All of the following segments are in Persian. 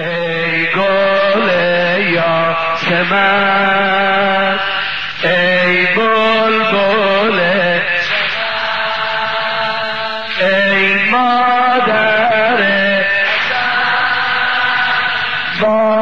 ای گل یاسمن ای بلبل ای مادر با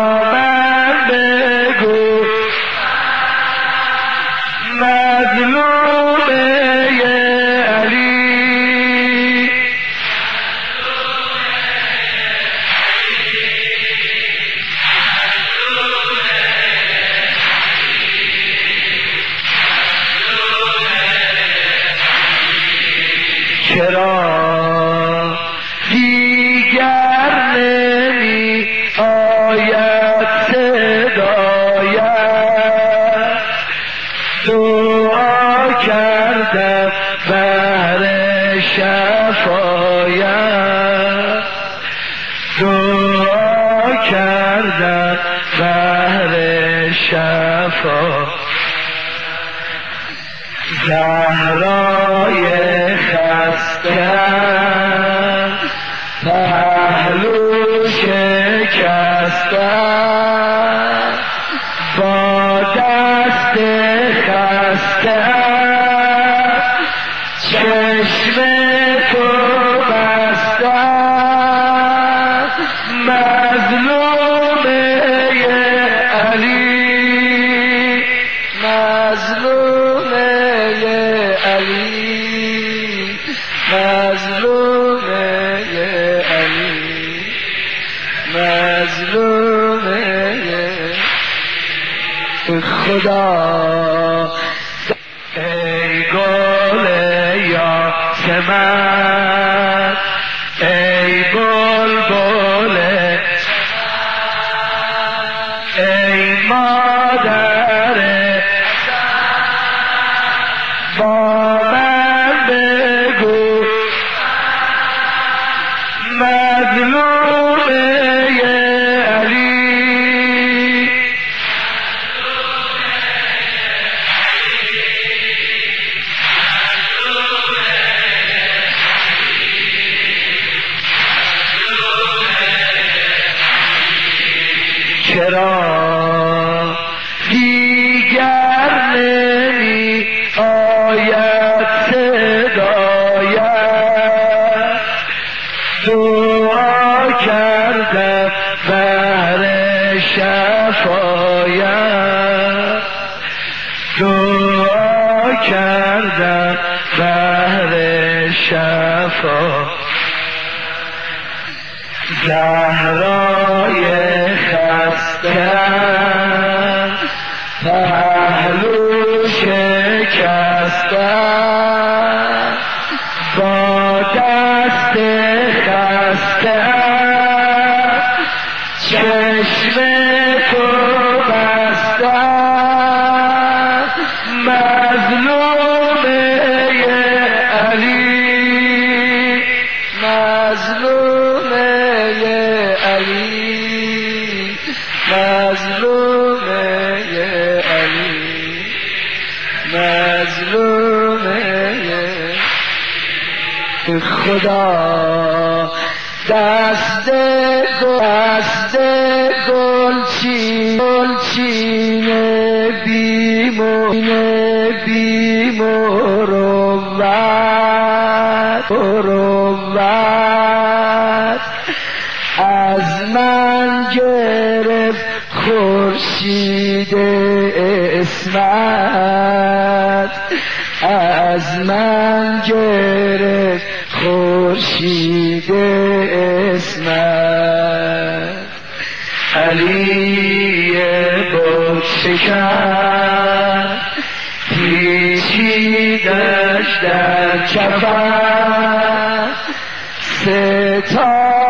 چرا دیگر نمی آید صدایت. دعا کردم بر شفایت. دعا کردم بر شفا. زهرای خستم پهلو شکستم علی مظلوم علی. مظلوم خدا. ای گل یاسمن. ای بلبل. ای مادر. بر شفا. زهرای خستم پهلو شکستم علی مظلوم علی مظلوم خدا. دست دست از من گرفت خورشید اسمت. علی بود شکر. پیچیدش در کفن ستاره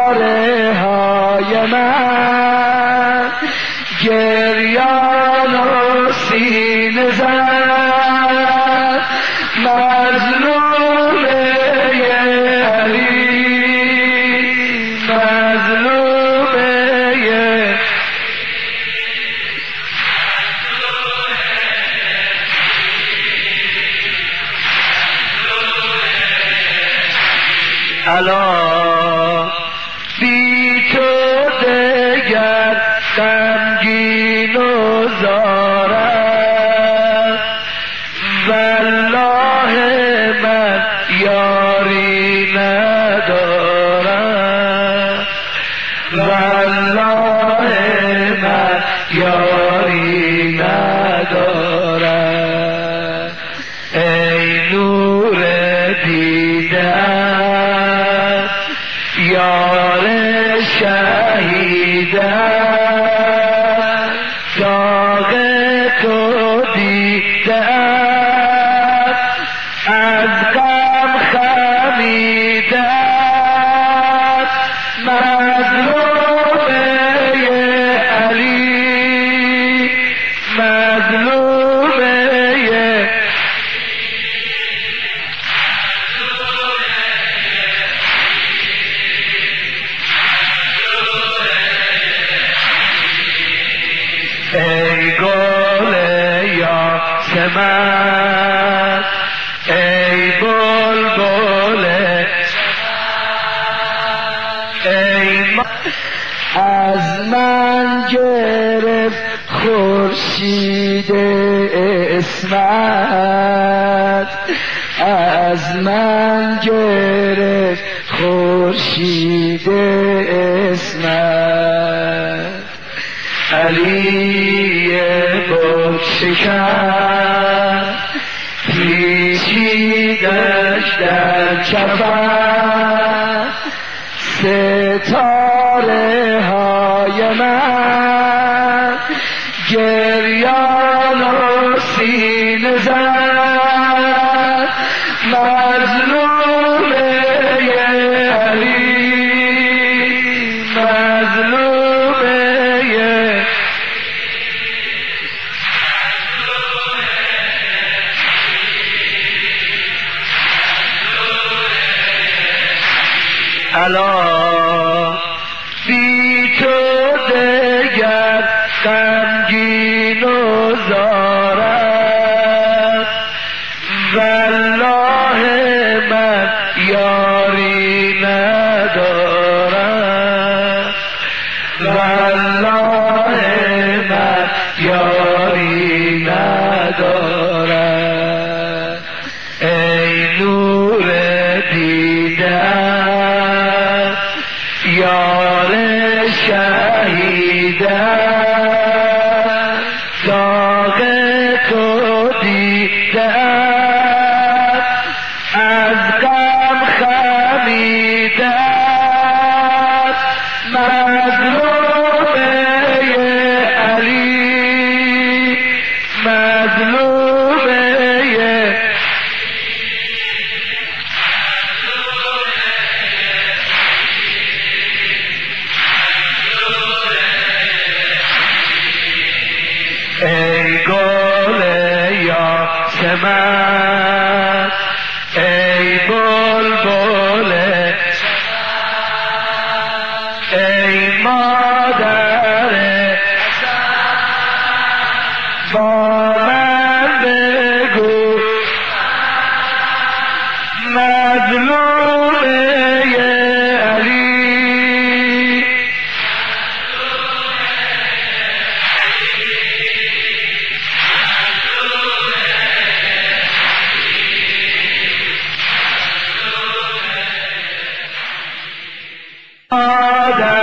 Tam gino zor سمت ای بلبل ای ما از من گرفت خورشید اسمت. از من گرفت خورشید اسمت. علی بکشکن پیچیدش در چپن ستاره های من گریان و سینه زد. مظلوم hello. یاسمن ای بلبل ای مادر با من بگو. مظلوم مادر